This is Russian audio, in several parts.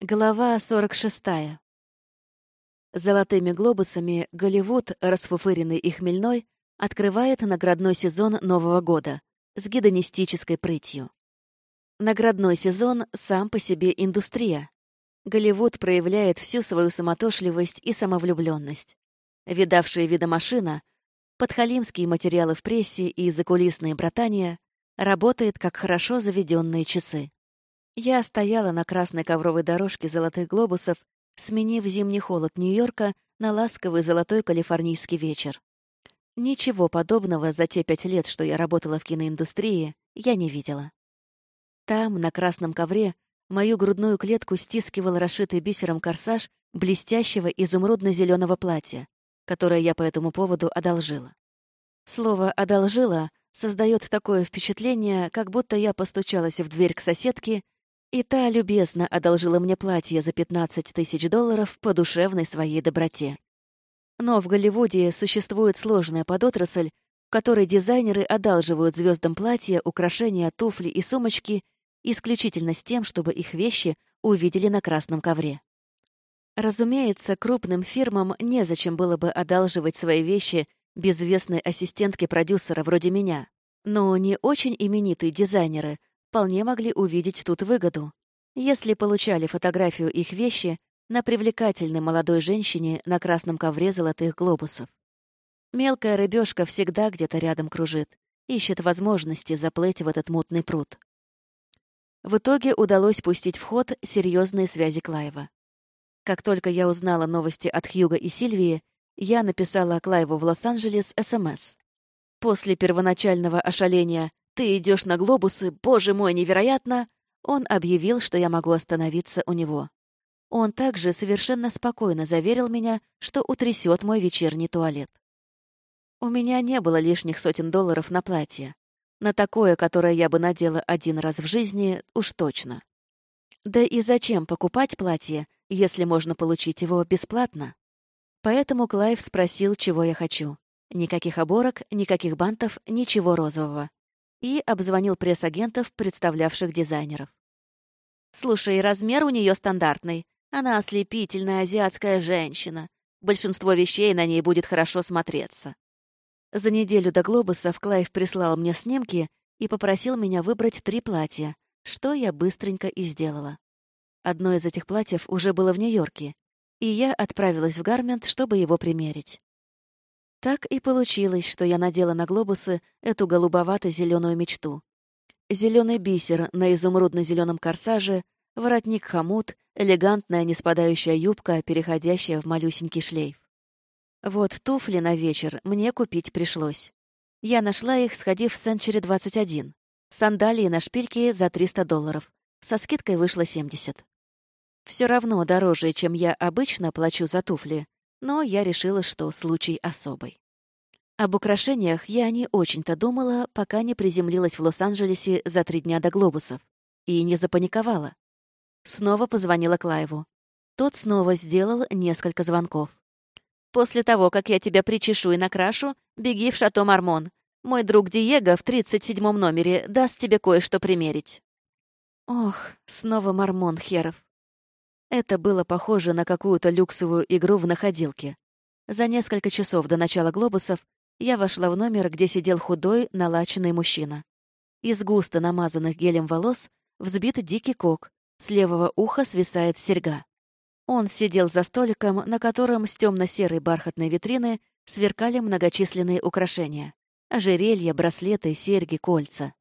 Глава 46. Золотыми глобусами Голливуд, расфуфыренный и хмельной, открывает наградной сезон Нового года с гедонистической прытью. Наградной сезон сам по себе индустрия. Голливуд проявляет всю свою самотошливость и самовлюбленность. Видавшие вида машина, подхалимские материалы в прессе и закулисные братания работает как хорошо заведенные часы. Я стояла на красной ковровой дорожке золотых глобусов, сменив зимний холод Нью-Йорка на ласковый золотой калифорнийский вечер. Ничего подобного за те пять лет, что я работала в киноиндустрии, я не видела. Там, на красном ковре, мою грудную клетку стискивал расшитый бисером корсаж блестящего изумрудно-зеленого платья, которое я по этому поводу одолжила. Слово «одолжила» создает такое впечатление, как будто я постучалась в дверь к соседке и та любезно одолжила мне платье за 15 тысяч долларов по душевной своей доброте. Но в Голливуде существует сложная подотрасль, в которой дизайнеры одалживают звездам платья, украшения, туфли и сумочки исключительно с тем, чтобы их вещи увидели на красном ковре. Разумеется, крупным фирмам незачем было бы одалживать свои вещи безвестной ассистентке продюсера вроде меня. Но не очень именитые дизайнеры вполне могли увидеть тут выгоду, если получали фотографию их вещи на привлекательной молодой женщине на красном ковре золотых глобусов. Мелкая рыбешка всегда где-то рядом кружит, ищет возможности заплыть в этот мутный пруд. В итоге удалось пустить в ход серьезные связи Клаева. Как только я узнала новости от Хьюга и Сильвии, я написала Клаеву в Лос-Анджелес СМС. После первоначального ошаления «Ты идешь на глобусы, боже мой, невероятно!» Он объявил, что я могу остановиться у него. Он также совершенно спокойно заверил меня, что утрясет мой вечерний туалет. У меня не было лишних сотен долларов на платье. На такое, которое я бы надела один раз в жизни, уж точно. Да и зачем покупать платье, если можно получить его бесплатно? Поэтому Клайв спросил, чего я хочу. Никаких оборок, никаких бантов, ничего розового и обзвонил пресс-агентов, представлявших дизайнеров. «Слушай, размер у нее стандартный. Она ослепительная азиатская женщина. Большинство вещей на ней будет хорошо смотреться». За неделю до «Глобусов» Клайв прислал мне снимки и попросил меня выбрать три платья, что я быстренько и сделала. Одно из этих платьев уже было в Нью-Йорке, и я отправилась в Гармент, чтобы его примерить. Так и получилось, что я надела на глобусы эту голубовато-зеленую мечту. Зеленый бисер на изумрудно-зеленом корсаже, воротник-хомут, элегантная неспадающая юбка, переходящая в малюсенький шлейф. Вот туфли на вечер мне купить пришлось. Я нашла их, сходив в Сенчури 21. Сандалии на шпильке за 300 долларов. Со скидкой вышло 70. Все равно дороже, чем я обычно плачу за туфли, но я решила, что случай особый. Об украшениях я не очень-то думала, пока не приземлилась в Лос-Анджелесе за три дня до глобусов. И не запаниковала. Снова позвонила Клайву. Тот снова сделал несколько звонков. «После того, как я тебя причешу и накрашу, беги в Шато Мармон. Мой друг Диего в 37-м номере даст тебе кое-что примерить». Ох, снова Мармон Херов. Это было похоже на какую-то люксовую игру в находилке. За несколько часов до начала глобусов я вошла в номер, где сидел худой, налаченный мужчина. Из густо намазанных гелем волос взбит дикий кок, с левого уха свисает серьга. Он сидел за столиком, на котором с темно-серой бархатной витрины сверкали многочисленные украшения. Ожерелья, браслеты, серьги, кольца.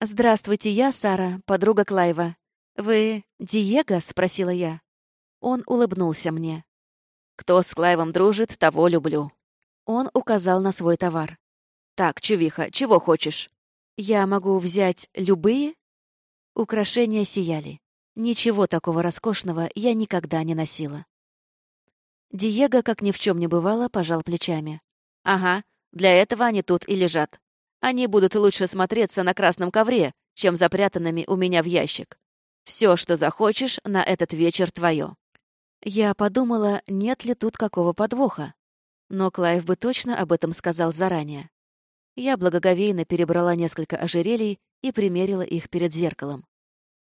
«Здравствуйте, я Сара, подруга Клайва. «Вы Диего?» — спросила я. Он улыбнулся мне. «Кто с Клайвом дружит, того люблю». Он указал на свой товар. «Так, чувиха, чего хочешь?» «Я могу взять любые?» Украшения сияли. Ничего такого роскошного я никогда не носила. Диего, как ни в чем не бывало, пожал плечами. «Ага, для этого они тут и лежат. Они будут лучше смотреться на красном ковре, чем запрятанными у меня в ящик. Все, что захочешь, на этот вечер твое. Я подумала, нет ли тут какого подвоха. Но Клайв бы точно об этом сказал заранее. Я благоговейно перебрала несколько ожерелий и примерила их перед зеркалом.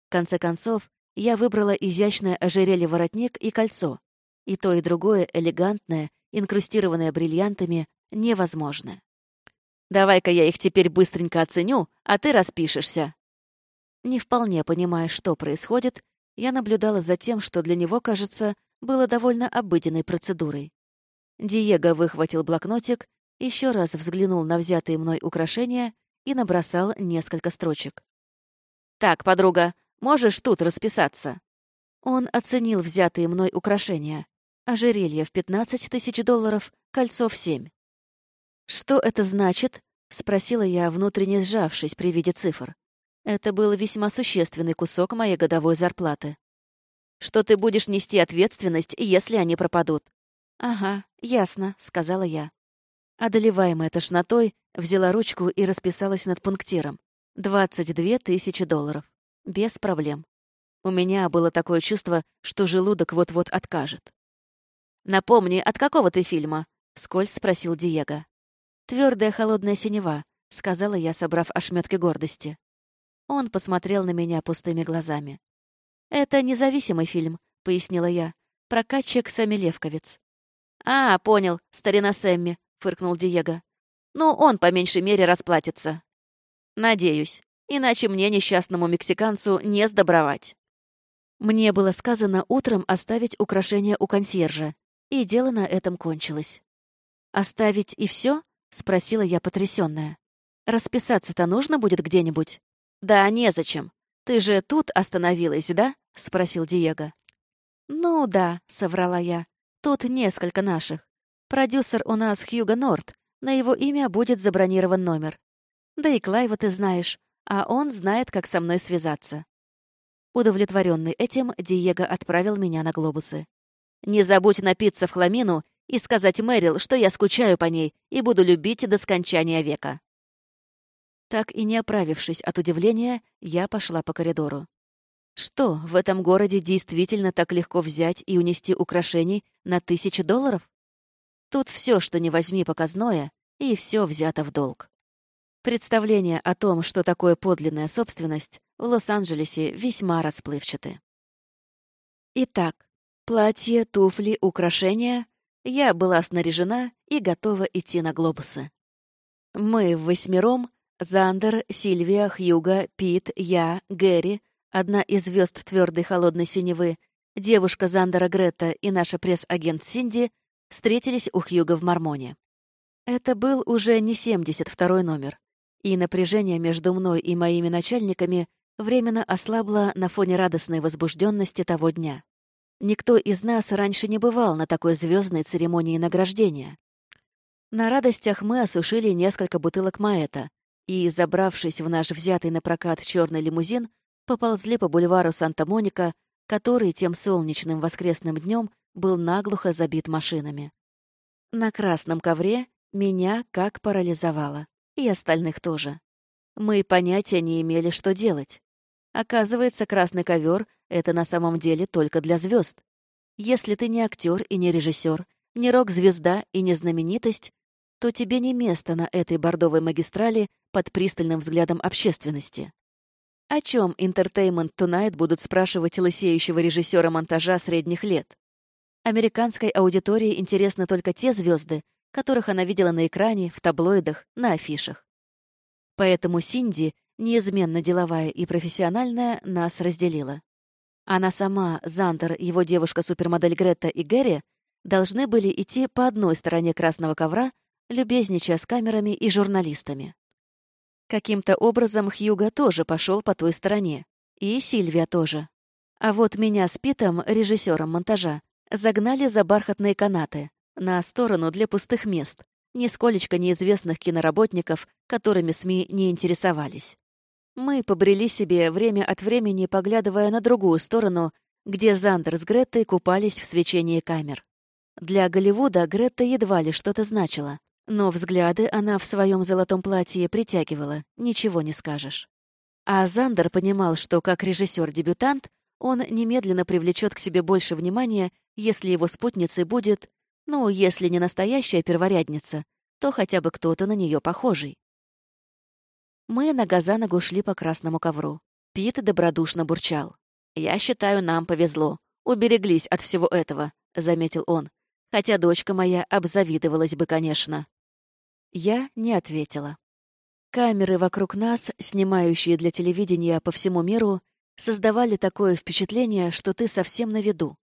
В конце концов, я выбрала изящное ожерелье-воротник и кольцо. И то, и другое элегантное, инкрустированное бриллиантами, невозможно. «Давай-ка я их теперь быстренько оценю, а ты распишешься». Не вполне понимая, что происходит, я наблюдала за тем, что для него, кажется, было довольно обыденной процедурой. Диего выхватил блокнотик, еще раз взглянул на взятые мной украшения и набросал несколько строчек. «Так, подруга, можешь тут расписаться?» Он оценил взятые мной украшения. Ожерелье в 15 тысяч долларов, кольцо в 7. «Что это значит?» — спросила я, внутренне сжавшись при виде цифр. Это был весьма существенный кусок моей годовой зарплаты. «Что ты будешь нести ответственность, если они пропадут?» «Ага, ясно», — сказала я. Одолеваемая тошнотой, взяла ручку и расписалась над пунктиром. 22 тысячи долларов. Без проблем. У меня было такое чувство, что желудок вот-вот откажет. «Напомни, от какого ты фильма?» — вскользь спросил Диего. Твердая холодная синева», — сказала я, собрав ошметки гордости. Он посмотрел на меня пустыми глазами. «Это независимый фильм», — пояснила я. «Прокатчик Сэмми Левковец». «А, понял, старина Сэмми», — фыркнул Диего. «Ну, он по меньшей мере расплатится». «Надеюсь. Иначе мне, несчастному мексиканцу, не сдобровать». Мне было сказано утром оставить украшения у консьержа, и дело на этом кончилось. «Оставить и все? спросила я потрясённая. «Расписаться-то нужно будет где-нибудь?» «Да незачем. Ты же тут остановилась, да?» — спросил Диего. «Ну да», — соврала я. «Тут несколько наших. Продюсер у нас Хьюго Норт. На его имя будет забронирован номер. Да и Клайва ты знаешь, а он знает, как со мной связаться. Удовлетворенный этим, Диего отправил меня на глобусы. «Не забудь напиться в хламину и сказать Мэрил, что я скучаю по ней и буду любить до скончания века». Так и не оправившись от удивления, я пошла по коридору. Что, в этом городе действительно так легко взять и унести украшений на тысячи долларов? Тут все, что не возьми показное, и все взято в долг. Представление о том, что такое подлинная собственность, в Лос-Анджелесе весьма расплывчаты. Итак, платье, туфли, украшения. Я была снаряжена и готова идти на глобусы. Мы в восьмером — Зандер, Сильвия, Хьюга, Пит, я, Гэри, одна из звезд твердой холодной синевы, девушка Зандера Грета и наша пресс-агент Синди — встретились у Хьюга в Мормоне. Это был уже не 72-й номер и напряжение между мной и моими начальниками временно ослабло на фоне радостной возбужденности того дня. Никто из нас раньше не бывал на такой звездной церемонии награждения. На радостях мы осушили несколько бутылок маэта и, забравшись в наш взятый на прокат черный лимузин, поползли по бульвару Санта-Моника, который тем солнечным воскресным днем был наглухо забит машинами. На красном ковре меня как парализовало и остальных тоже. Мы понятия не имели, что делать. Оказывается, красный ковер — это на самом деле только для звезд. Если ты не актер и не режиссер, не рок-звезда и не знаменитость, то тебе не место на этой бордовой магистрали под пристальным взглядом общественности. О чем Entertainment Tonight будут спрашивать лысеющего режиссера монтажа средних лет? Американской аудитории интересны только те звезды, которых она видела на экране, в таблоидах, на афишах. Поэтому Синди, неизменно деловая и профессиональная, нас разделила. Она сама, Зандер, его девушка-супермодель Гретта и Гэри должны были идти по одной стороне красного ковра, любезничая с камерами и журналистами. Каким-то образом Хьюга тоже пошел по той стороне. И Сильвия тоже. А вот меня с Питом, режиссером монтажа, загнали за бархатные канаты, на сторону для пустых мест, нисколечко неизвестных киноработников, которыми СМИ не интересовались. Мы побрели себе время от времени, поглядывая на другую сторону, где Зандер с Греттой купались в свечении камер. Для Голливуда Гретта едва ли что-то значила, но взгляды она в своем золотом платье притягивала, ничего не скажешь. А Зандер понимал, что как режиссер-дебютант он немедленно привлечет к себе больше внимания, если его спутницей будет ну, если не настоящая перворядница, то хотя бы кто-то на нее похожий. Мы нога за ногу шли по красному ковру. Пит добродушно бурчал. «Я считаю, нам повезло. Убереглись от всего этого», — заметил он. «Хотя дочка моя обзавидовалась бы, конечно». Я не ответила. Камеры вокруг нас, снимающие для телевидения по всему миру, создавали такое впечатление, что ты совсем на виду.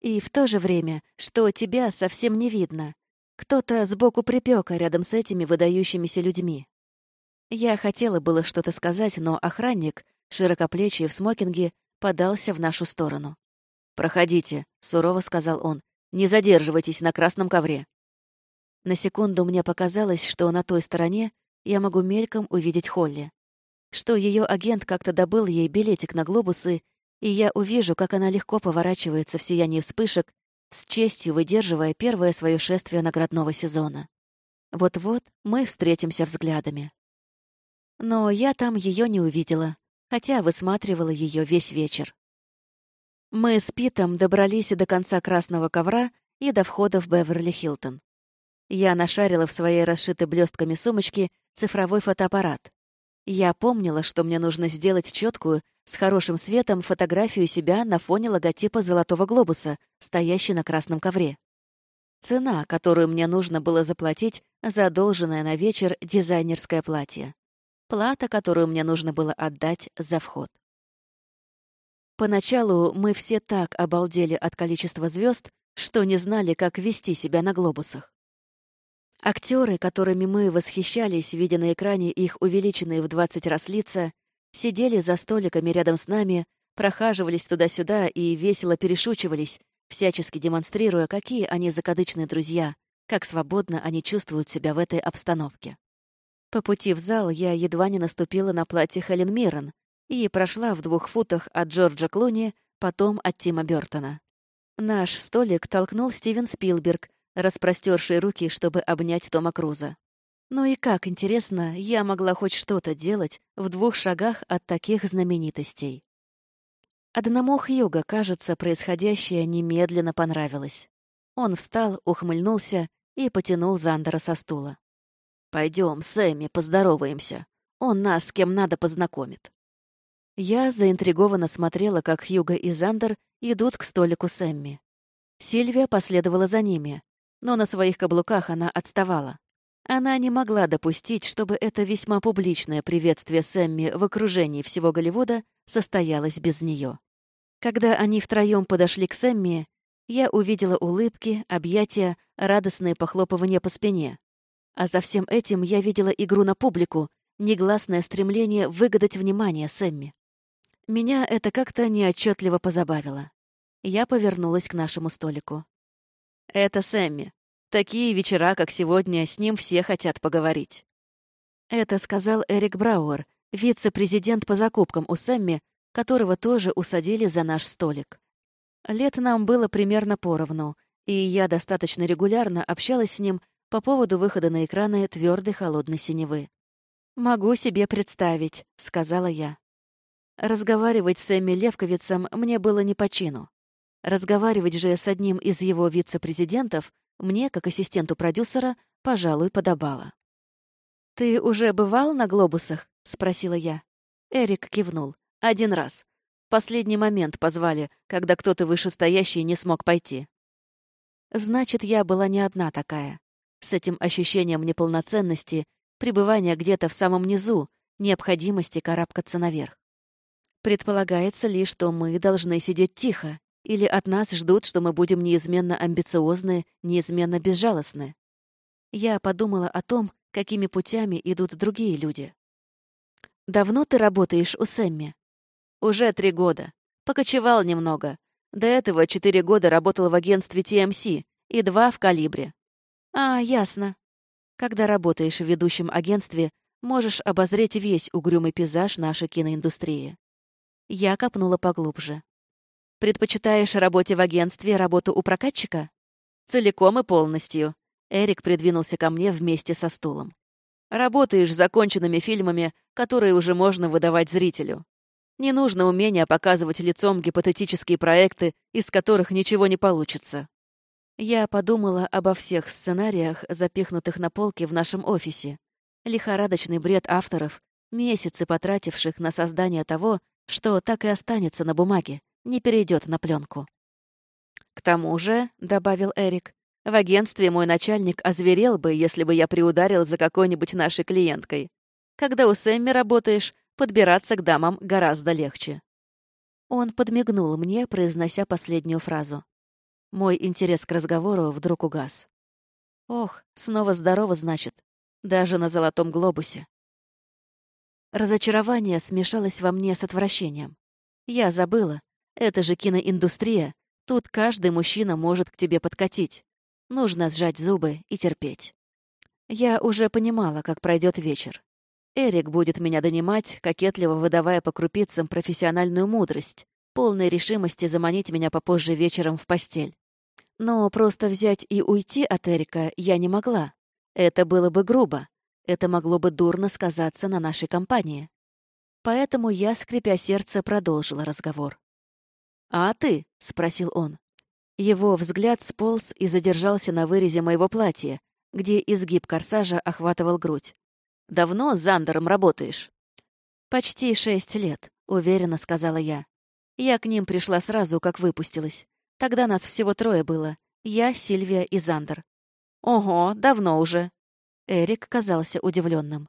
И в то же время, что тебя совсем не видно. Кто-то сбоку припека рядом с этими выдающимися людьми. Я хотела было что-то сказать, но охранник, широкоплечий в смокинге, подался в нашу сторону. «Проходите», — сурово сказал он. «Не задерживайтесь на красном ковре». На секунду мне показалось, что на той стороне я могу мельком увидеть Холли. Что ее агент как-то добыл ей билетик на глобусы, и я увижу, как она легко поворачивается в сиянии вспышек, с честью выдерживая первое свое шествие наградного сезона. Вот-вот мы встретимся взглядами. Но я там ее не увидела, хотя высматривала ее весь вечер. Мы с Питом добрались до конца красного ковра и до входа в Беверли-Хилтон. Я нашарила в своей расшитой блестками сумочке цифровой фотоаппарат. Я помнила, что мне нужно сделать четкую, с хорошим светом, фотографию себя на фоне логотипа «Золотого глобуса», стоящей на красном ковре. Цена, которую мне нужно было заплатить за одолженное на вечер дизайнерское платье. Плата, которую мне нужно было отдать за вход. Поначалу мы все так обалдели от количества звезд, что не знали, как вести себя на глобусах. Актеры, которыми мы восхищались, видя на экране их увеличенные в 20 раз лица, сидели за столиками рядом с нами, прохаживались туда-сюда и весело перешучивались, всячески демонстрируя, какие они закадычные друзья, как свободно они чувствуют себя в этой обстановке. По пути в зал я едва не наступила на платье Хелен Миррен и прошла в двух футах от Джорджа Клуни, потом от Тима Бёртона. Наш столик толкнул Стивен Спилберг, распростерший руки, чтобы обнять Тома Круза. Ну и как, интересно, я могла хоть что-то делать в двух шагах от таких знаменитостей. Одному Хьюго, кажется, происходящее немедленно понравилось. Он встал, ухмыльнулся и потянул Зандера со стула. «Пойдем, Сэмми, поздороваемся. Он нас с кем надо познакомит». Я заинтригованно смотрела, как Хьюго и Зандер идут к столику Сэмми. Сильвия последовала за ними, но на своих каблуках она отставала. Она не могла допустить, чтобы это весьма публичное приветствие Сэмми в окружении всего Голливуда состоялось без нее. Когда они втроем подошли к Сэмми, я увидела улыбки, объятия, радостные похлопывания по спине. А за всем этим я видела игру на публику, негласное стремление выгадать внимание Сэмми. Меня это как-то неотчетливо позабавило. Я повернулась к нашему столику. Это Сэмми. Такие вечера, как сегодня, с ним все хотят поговорить. Это сказал Эрик Брауэр, вице-президент по закупкам у Сэмми, которого тоже усадили за наш столик. Лет нам было примерно поровну, и я достаточно регулярно общалась с ним по поводу выхода на экраны твердой холодной синевы. «Могу себе представить», — сказала я. Разговаривать с Эмми Левковицем мне было не по чину. Разговаривать же с одним из его вице-президентов мне, как ассистенту продюсера, пожалуй, подобало. «Ты уже бывал на глобусах?» — спросила я. Эрик кивнул. «Один раз. Последний момент позвали, когда кто-то вышестоящий не смог пойти». Значит, я была не одна такая. С этим ощущением неполноценности, пребывания где-то в самом низу, необходимости карабкаться наверх. Предполагается ли, что мы должны сидеть тихо, или от нас ждут, что мы будем неизменно амбициозны, неизменно безжалостны? Я подумала о том, какими путями идут другие люди. «Давно ты работаешь у Сэмми?» «Уже три года. Покочевал немного. До этого четыре года работал в агентстве TMC и два в «Калибре». «А, ясно. Когда работаешь в ведущем агентстве, можешь обозреть весь угрюмый пейзаж нашей киноиндустрии». Я копнула поглубже. Предпочитаешь работе в агентстве работу у прокатчика? Целиком и полностью. Эрик придвинулся ко мне вместе со стулом. Работаешь законченными фильмами, которые уже можно выдавать зрителю. Не нужно умения показывать лицом гипотетические проекты, из которых ничего не получится. Я подумала обо всех сценариях, запихнутых на полке в нашем офисе. Лихорадочный бред авторов, месяцы потративших на создание того, что так и останется на бумаге, не перейдет на пленку. «К тому же», — добавил Эрик, «в агентстве мой начальник озверел бы, если бы я приударил за какой-нибудь нашей клиенткой. Когда у Сэмми работаешь, подбираться к дамам гораздо легче». Он подмигнул мне, произнося последнюю фразу. Мой интерес к разговору вдруг угас. Ох, снова здорово, значит. Даже на золотом глобусе. Разочарование смешалось во мне с отвращением. Я забыла. Это же киноиндустрия. Тут каждый мужчина может к тебе подкатить. Нужно сжать зубы и терпеть. Я уже понимала, как пройдет вечер. Эрик будет меня донимать, кокетливо выдавая по крупицам профессиональную мудрость, полной решимости заманить меня попозже вечером в постель. Но просто взять и уйти от Эрика я не могла. Это было бы грубо. Это могло бы дурно сказаться на нашей компании. Поэтому я, скрипя сердце, продолжила разговор. «А ты?» — спросил он. Его взгляд сполз и задержался на вырезе моего платья, где изгиб корсажа охватывал грудь. «Давно с Зандером работаешь?» «Почти шесть лет», — уверенно сказала я. Я к ним пришла сразу, как выпустилась. Тогда нас всего трое было. Я, Сильвия и Зандер. Ого, давно уже. Эрик казался удивленным.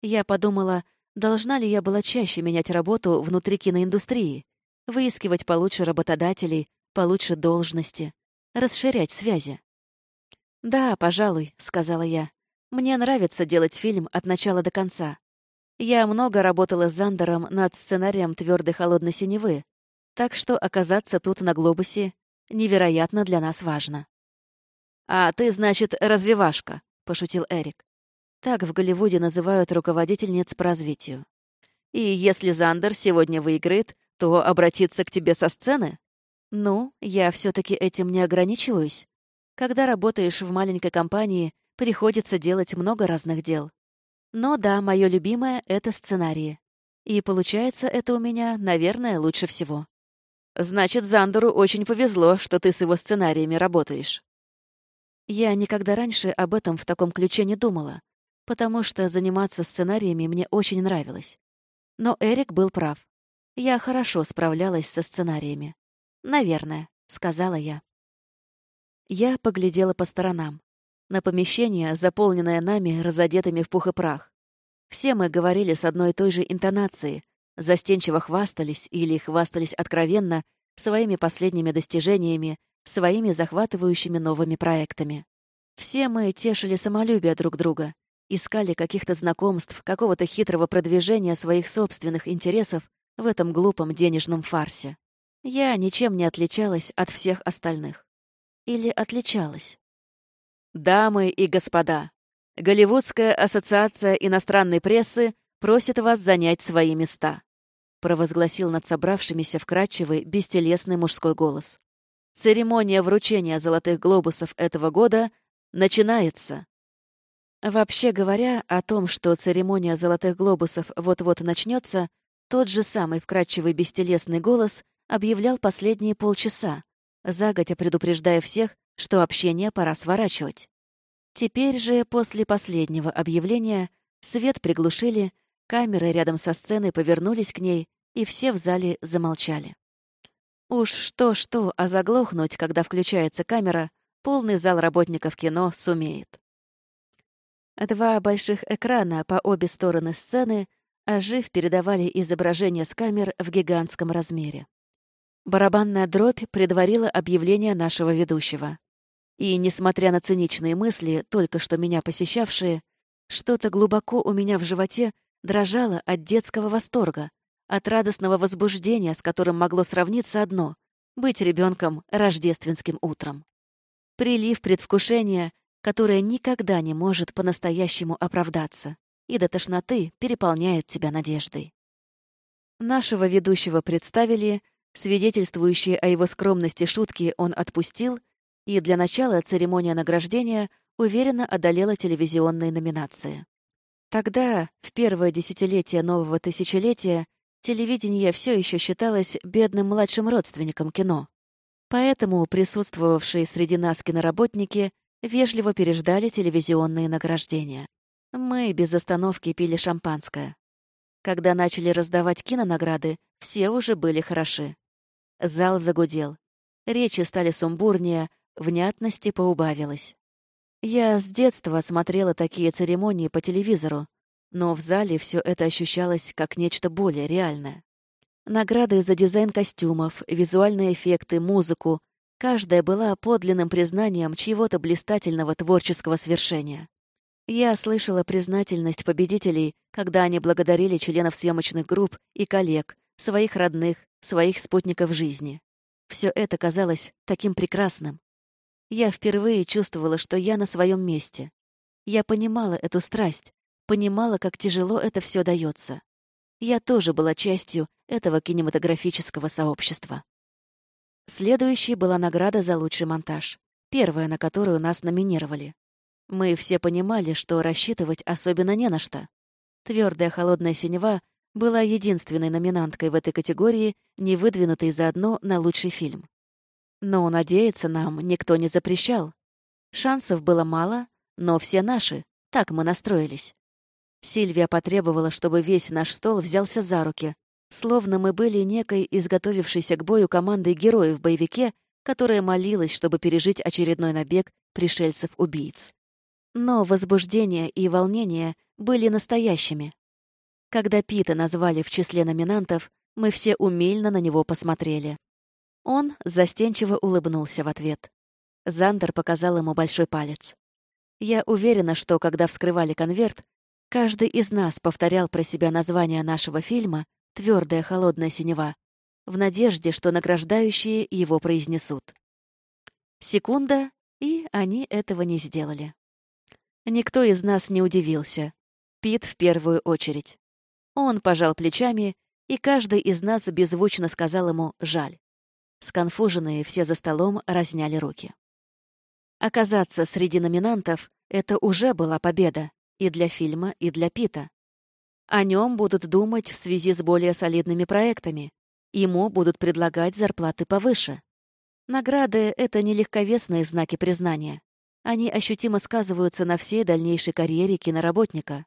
Я подумала, должна ли я была чаще менять работу внутри киноиндустрии, выискивать получше работодателей, получше должности, расширять связи. «Да, пожалуй», — сказала я. «Мне нравится делать фильм от начала до конца. Я много работала с Зандером над сценарием «Твердой холодной синевы», так что оказаться тут на глобусе невероятно для нас важно. «А ты, значит, развивашка», — пошутил Эрик. Так в Голливуде называют руководительниц по развитию. «И если Зандер сегодня выиграет, то обратиться к тебе со сцены?» «Ну, я все таки этим не ограничиваюсь. Когда работаешь в маленькой компании, приходится делать много разных дел. Но да, мое любимое — это сценарии. И получается это у меня, наверное, лучше всего. Значит, Зандеру очень повезло, что ты с его сценариями работаешь. Я никогда раньше об этом в таком ключе не думала, потому что заниматься сценариями мне очень нравилось. Но Эрик был прав. Я хорошо справлялась со сценариями. «Наверное», — сказала я. Я поглядела по сторонам. На помещение, заполненное нами, разодетыми в пух и прах. Все мы говорили с одной и той же интонацией, застенчиво хвастались или хвастались откровенно своими последними достижениями, своими захватывающими новыми проектами. Все мы тешили самолюбие друг друга, искали каких-то знакомств, какого-то хитрого продвижения своих собственных интересов в этом глупом денежном фарсе. Я ничем не отличалась от всех остальных. Или отличалась. Дамы и господа, Голливудская ассоциация иностранной прессы просит вас занять свои места», — провозгласил над собравшимися вкрадчивый, бестелесный мужской голос. «Церемония вручения золотых глобусов этого года начинается». Вообще говоря, о том, что церемония золотых глобусов вот-вот начнется, тот же самый вкрадчивый бестелесный голос объявлял последние полчаса, загодя предупреждая всех, что общение пора сворачивать. Теперь же, после последнего объявления, свет приглушили, Камеры рядом со сценой повернулись к ней, и все в зале замолчали. Уж что-что, а заглохнуть, когда включается камера, полный зал работников кино сумеет. Два больших экрана по обе стороны сцены ожив передавали изображение с камер в гигантском размере. Барабанная дробь предварила объявление нашего ведущего. И, несмотря на циничные мысли, только что меня посещавшие, что-то глубоко у меня в животе дрожала от детского восторга, от радостного возбуждения, с которым могло сравниться одно — быть ребенком рождественским утром. Прилив предвкушения, которое никогда не может по-настоящему оправдаться, и до тошноты переполняет тебя надеждой. Нашего ведущего представили, свидетельствующие о его скромности шутки он отпустил, и для начала церемония награждения уверенно одолела телевизионные номинации. Тогда, в первое десятилетие нового тысячелетия, телевидение все еще считалось бедным младшим родственником кино. Поэтому присутствовавшие среди нас киноработники вежливо переждали телевизионные награждения. Мы без остановки пили шампанское. Когда начали раздавать кинонаграды, все уже были хороши. Зал загудел. Речи стали сумбурнее, внятности поубавилось. Я с детства смотрела такие церемонии по телевизору, но в зале все это ощущалось как нечто более реальное. Награды за дизайн костюмов, визуальные эффекты, музыку — каждая была подлинным признанием чьего-то блистательного творческого свершения. Я слышала признательность победителей, когда они благодарили членов съемочных групп и коллег, своих родных, своих спутников жизни. Все это казалось таким прекрасным. Я впервые чувствовала, что я на своем месте. Я понимала эту страсть, понимала, как тяжело это все дается. Я тоже была частью этого кинематографического сообщества. Следующей была награда за лучший монтаж, первая, на которую нас номинировали. Мы все понимали, что рассчитывать особенно не на что. Твердая холодная синева была единственной номинанткой в этой категории, не выдвинутой заодно на лучший фильм. Но надеяться нам никто не запрещал. Шансов было мало, но все наши, так мы настроились. Сильвия потребовала, чтобы весь наш стол взялся за руки, словно мы были некой изготовившейся к бою командой героев в боевике, которая молилась, чтобы пережить очередной набег пришельцев-убийц. Но возбуждение и волнение были настоящими. Когда Пита назвали в числе номинантов, мы все умильно на него посмотрели. Он застенчиво улыбнулся в ответ. Зандер показал ему большой палец. Я уверена, что, когда вскрывали конверт, каждый из нас повторял про себя название нашего фильма «Твердая холодная синева», в надежде, что награждающие его произнесут. Секунда, и они этого не сделали. Никто из нас не удивился. Пит в первую очередь. Он пожал плечами, и каждый из нас беззвучно сказал ему «жаль». Сконфуженные все за столом разняли руки. Оказаться среди номинантов — это уже была победа и для фильма, и для Пита. О нем будут думать в связи с более солидными проектами. Ему будут предлагать зарплаты повыше. Награды — это не легковесные знаки признания. Они ощутимо сказываются на всей дальнейшей карьере киноработника.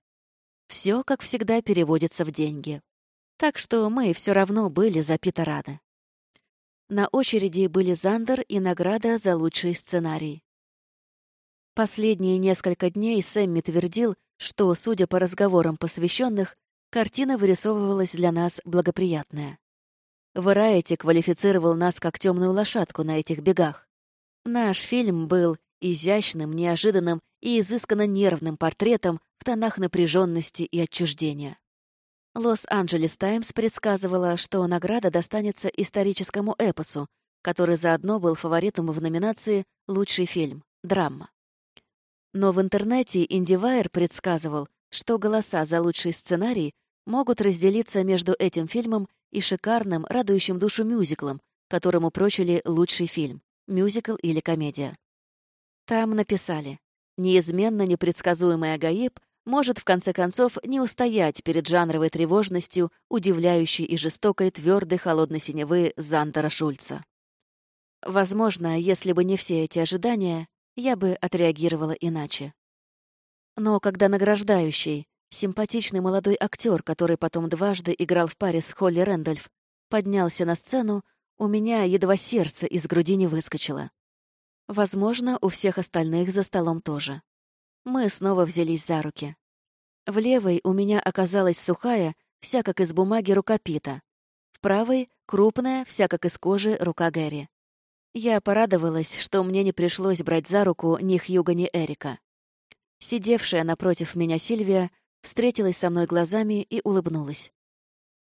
Все, как всегда, переводится в деньги. Так что мы все равно были за Пита рады. На очереди были Зандер и награда за лучший сценарий. Последние несколько дней Сэмми твердил, что, судя по разговорам посвященных, картина вырисовывалась для нас благоприятная. Варайти квалифицировал нас как темную лошадку на этих бегах. Наш фильм был изящным, неожиданным и изысканно нервным портретом в тонах напряженности и отчуждения. Лос-Анджелес Таймс предсказывала, что награда достанется историческому эпосу, который заодно был фаворитом в номинации «Лучший фильм» — драма. Но в интернете IndieWire предсказывал, что голоса за лучший сценарий могут разделиться между этим фильмом и шикарным, радующим душу мюзиклом, которому прочили лучший фильм — мюзикл или комедия. Там написали, неизменно непредсказуемый Агаиб может в конце концов не устоять перед жанровой тревожностью, удивляющей и жестокой твердой холодной синевы Зандера Шульца. Возможно, если бы не все эти ожидания, я бы отреагировала иначе. Но когда награждающий, симпатичный молодой актер, который потом дважды играл в паре с Холли Рэндольф, поднялся на сцену, у меня едва сердце из груди не выскочило. Возможно, у всех остальных за столом тоже. Мы снова взялись за руки. В левой у меня оказалась сухая, вся как из бумаги, рука Пита. В правой — крупная, вся как из кожи, рука Гэри. Я порадовалась, что мне не пришлось брать за руку ни Хьюга, ни Эрика. Сидевшая напротив меня Сильвия встретилась со мной глазами и улыбнулась.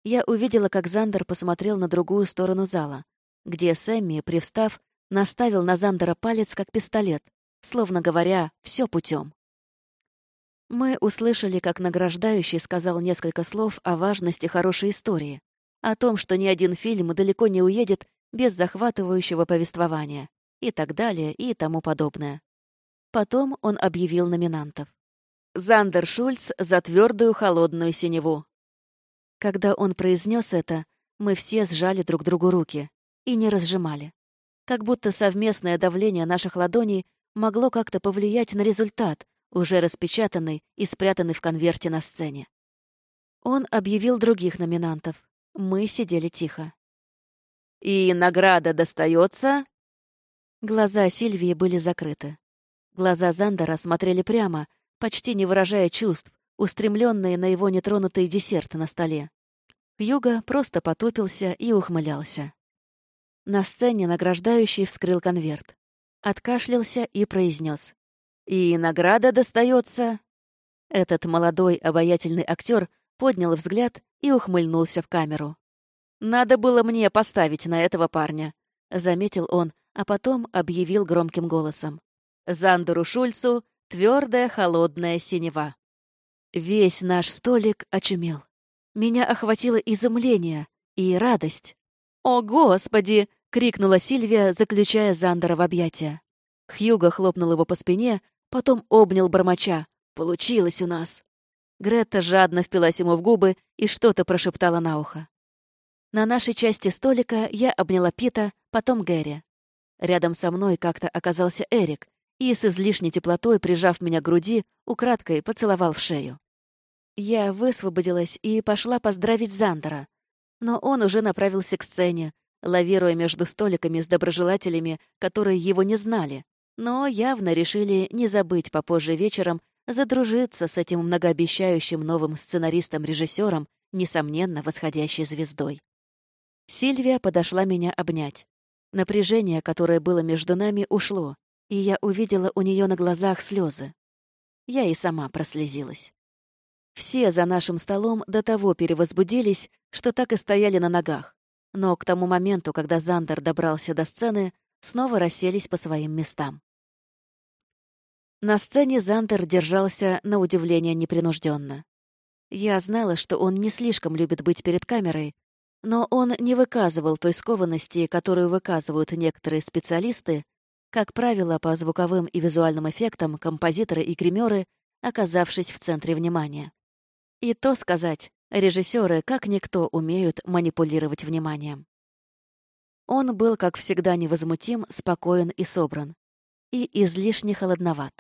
Я увидела, как Зандер посмотрел на другую сторону зала, где Сэмми, привстав, наставил на Зандера палец, как пистолет, словно говоря «все путем». Мы услышали, как награждающий сказал несколько слов о важности хорошей истории, о том, что ни один фильм далеко не уедет без захватывающего повествования, и так далее, и тому подобное. Потом он объявил номинантов. «Зандер Шульц за твердую холодную синеву». Когда он произнес это, мы все сжали друг другу руки и не разжимали как будто совместное давление наших ладоней могло как-то повлиять на результат, уже распечатанный и спрятанный в конверте на сцене. Он объявил других номинантов. Мы сидели тихо. «И награда достается?» Глаза Сильвии были закрыты. Глаза Зандера смотрели прямо, почти не выражая чувств, устремленные на его нетронутый десерт на столе. Юга просто потупился и ухмылялся. На сцене награждающий вскрыл конверт. Откашлялся и произнес: «И награда достается. Этот молодой обаятельный актер поднял взгляд и ухмыльнулся в камеру. «Надо было мне поставить на этого парня», — заметил он, а потом объявил громким голосом. «Зандеру Шульцу твердая холодная синева». Весь наш столик очумел. Меня охватило изумление и радость. «О, Господи!» — крикнула Сильвия, заключая Зандера в объятия. Хьюго хлопнул его по спине, потом обнял бормоча. «Получилось у нас!» Гретта жадно впилась ему в губы и что-то прошептала на ухо. На нашей части столика я обняла Пита, потом Гэри. Рядом со мной как-то оказался Эрик и с излишней теплотой, прижав меня к груди, украдкой поцеловал в шею. Я высвободилась и пошла поздравить Зандера, но он уже направился к сцене, лавируя между столиками с доброжелателями, которые его не знали, но явно решили не забыть попозже вечером задружиться с этим многообещающим новым сценаристом-режиссером, несомненно, восходящей звездой. Сильвия подошла меня обнять. Напряжение, которое было между нами, ушло, и я увидела у нее на глазах слезы. Я и сама прослезилась. Все за нашим столом до того перевозбудились, что так и стояли на ногах. Но к тому моменту, когда Зандер добрался до сцены, снова расселись по своим местам. На сцене Зантер держался, на удивление, непринужденно. Я знала, что он не слишком любит быть перед камерой, но он не выказывал той скованности, которую выказывают некоторые специалисты, как правило, по звуковым и визуальным эффектам композиторы и гримеры, оказавшись в центре внимания. И то сказать, режиссеры, как никто, умеют манипулировать вниманием. Он был, как всегда, невозмутим, спокоен и собран. И излишне холодноват.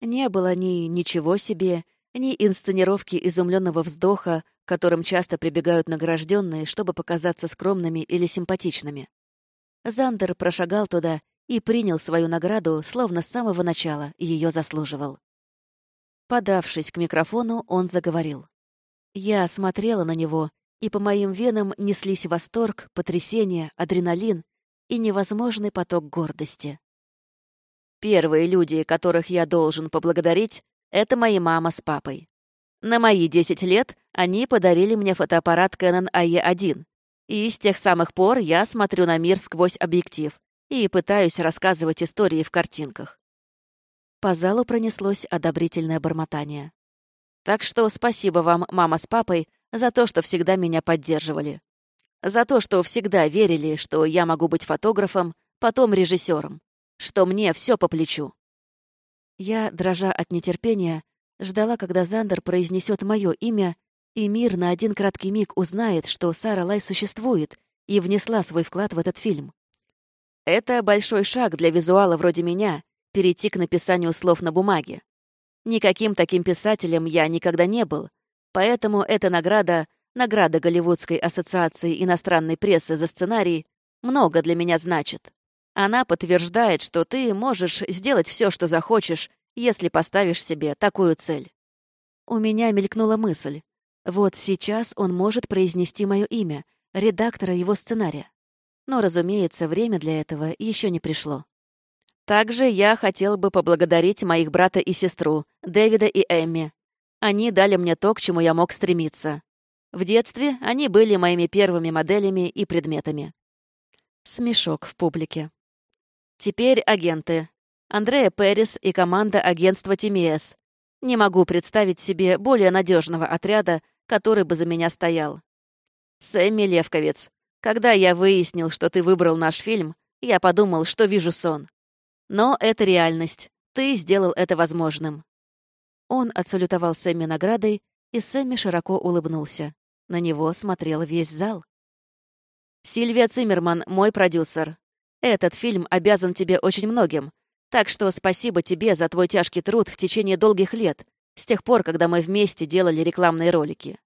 Не было ни «ничего себе», ни инсценировки изумленного вздоха, которым часто прибегают награжденные, чтобы показаться скромными или симпатичными. Зандер прошагал туда и принял свою награду, словно с самого начала ее заслуживал. Подавшись к микрофону, он заговорил. Я смотрела на него, и по моим венам неслись восторг, потрясение, адреналин и невозможный поток гордости. Первые люди, которых я должен поблагодарить, это мои мама с папой. На мои 10 лет они подарили мне фотоаппарат Canon AE1, и с тех самых пор я смотрю на мир сквозь объектив и пытаюсь рассказывать истории в картинках. По залу пронеслось одобрительное бормотание. Так что спасибо вам, мама с папой, за то, что всегда меня поддерживали. За то, что всегда верили, что я могу быть фотографом, потом режиссером что мне все по плечу. Я, дрожа от нетерпения, ждала, когда Зандер произнесет мое имя, и мир на один краткий миг узнает, что Сара Лай существует и внесла свой вклад в этот фильм. Это большой шаг для визуала вроде меня — перейти к написанию слов на бумаге. Никаким таким писателем я никогда не был, поэтому эта награда, награда Голливудской ассоциации иностранной прессы за сценарий, много для меня значит. Она подтверждает, что ты можешь сделать все, что захочешь, если поставишь себе такую цель. У меня мелькнула мысль. Вот сейчас он может произнести мое имя, редактора его сценария. Но, разумеется, время для этого еще не пришло. Также я хотел бы поблагодарить моих брата и сестру, Дэвида и Эмми. Они дали мне то, к чему я мог стремиться. В детстве они были моими первыми моделями и предметами. Смешок в публике. Теперь агенты. Андреа Перес и команда агентства ТМС. Не могу представить себе более надежного отряда, который бы за меня стоял. Сэмми Левковец. Когда я выяснил, что ты выбрал наш фильм, я подумал, что вижу сон. Но это реальность. Ты сделал это возможным. Он отсалютовал Сэмми наградой, и Сэмми широко улыбнулся. На него смотрел весь зал. Сильвия Циммерман, мой продюсер. Этот фильм обязан тебе очень многим. Так что спасибо тебе за твой тяжкий труд в течение долгих лет. с тех пор, когда мы вместе делали рекламные ролики.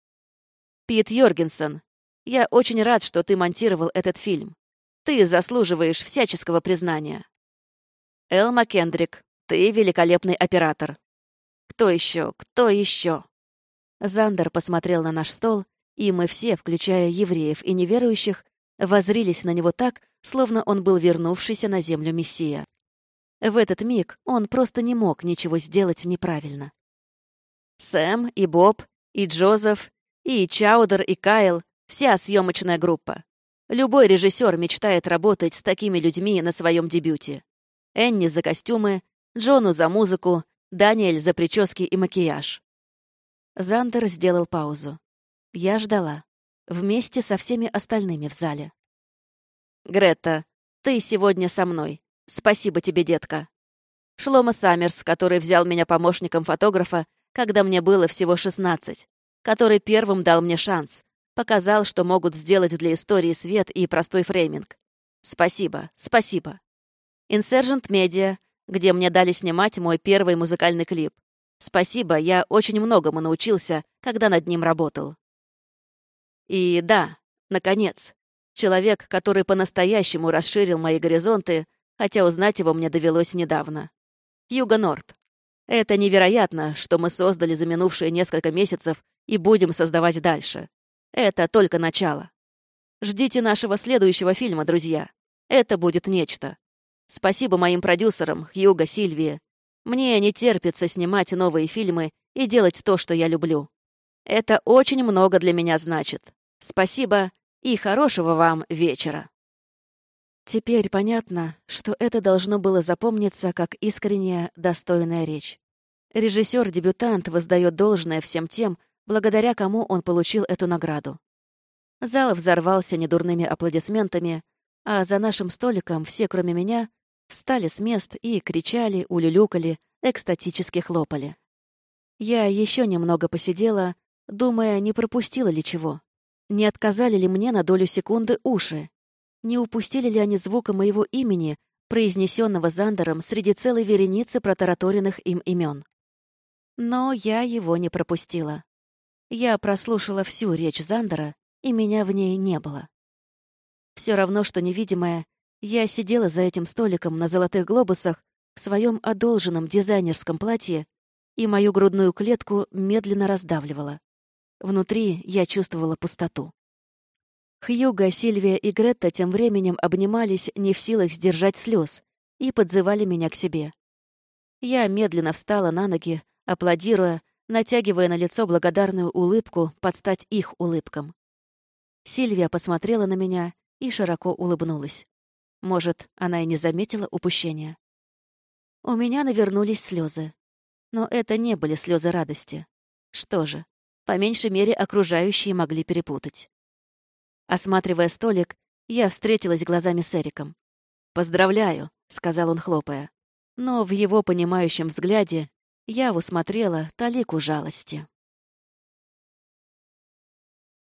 Пит Йоргенсен, я очень рад, что ты монтировал этот фильм. Ты заслуживаешь всяческого признания. Эл Маккендрик, ты великолепный оператор. Кто еще? Кто еще? Зандер посмотрел на наш стол, и мы все, включая евреев и неверующих, возрились на него так, словно он был вернувшийся на землю Мессия. В этот миг он просто не мог ничего сделать неправильно. Сэм и Боб, и Джозеф, и Чаудер, и Кайл — вся съемочная группа. Любой режиссер мечтает работать с такими людьми на своем дебюте. Энни за костюмы, Джону за музыку, Даниэль за прически и макияж. Зандер сделал паузу. Я ждала. Вместе со всеми остальными в зале. «Грета, ты сегодня со мной. Спасибо тебе, детка». Шлома Саммерс, который взял меня помощником фотографа, когда мне было всего 16, который первым дал мне шанс, показал, что могут сделать для истории свет и простой фрейминг. Спасибо, спасибо. Insurgent Media, где мне дали снимать мой первый музыкальный клип. Спасибо, я очень многому научился, когда над ним работал. И да, наконец, человек, который по-настоящему расширил мои горизонты, хотя узнать его мне довелось недавно. Юга Норд. Это невероятно, что мы создали за минувшие несколько месяцев и будем создавать дальше. Это только начало. Ждите нашего следующего фильма, друзья. Это будет нечто. Спасибо моим продюсерам, Хьюго, Сильвии. Мне не терпится снимать новые фильмы и делать то, что я люблю. Это очень много для меня значит. Спасибо и хорошего вам вечера. Теперь понятно, что это должно было запомниться как искренняя, достойная речь. Режиссер-дебютант воздает должное всем тем, благодаря кому он получил эту награду. Зал взорвался недурными аплодисментами, а за нашим столиком все, кроме меня, встали с мест и кричали, улюлюкали, экстатически хлопали. Я еще немного посидела, думая, не пропустила ли чего. Не отказали ли мне на долю секунды уши? Не упустили ли они звука моего имени, произнесенного Зандером среди целой вереницы протараторенных им имен? Но я его не пропустила. Я прослушала всю речь Зандера, и меня в ней не было. Все равно, что невидимая, я сидела за этим столиком на золотых глобусах в своем одолженном дизайнерском платье, и мою грудную клетку медленно раздавливала. Внутри я чувствовала пустоту. Хьюга, Сильвия и Гретта тем временем обнимались, не в силах сдержать слез, и подзывали меня к себе. Я медленно встала на ноги, аплодируя, натягивая на лицо благодарную улыбку под стать их улыбкам. Сильвия посмотрела на меня и широко улыбнулась. Может, она и не заметила упущения. У меня навернулись слезы. Но это не были слезы радости. Что же, по меньшей мере, окружающие могли перепутать. Осматривая столик, я встретилась глазами с Эриком. «Поздравляю», — сказал он, хлопая. Но в его понимающем взгляде я усмотрела талику жалости.